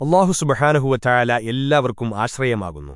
അള്ളാഹു സുബഹാനഹുവറ്റായാല എല്ലാവർക്കും ആശ്രയമാകുന്നു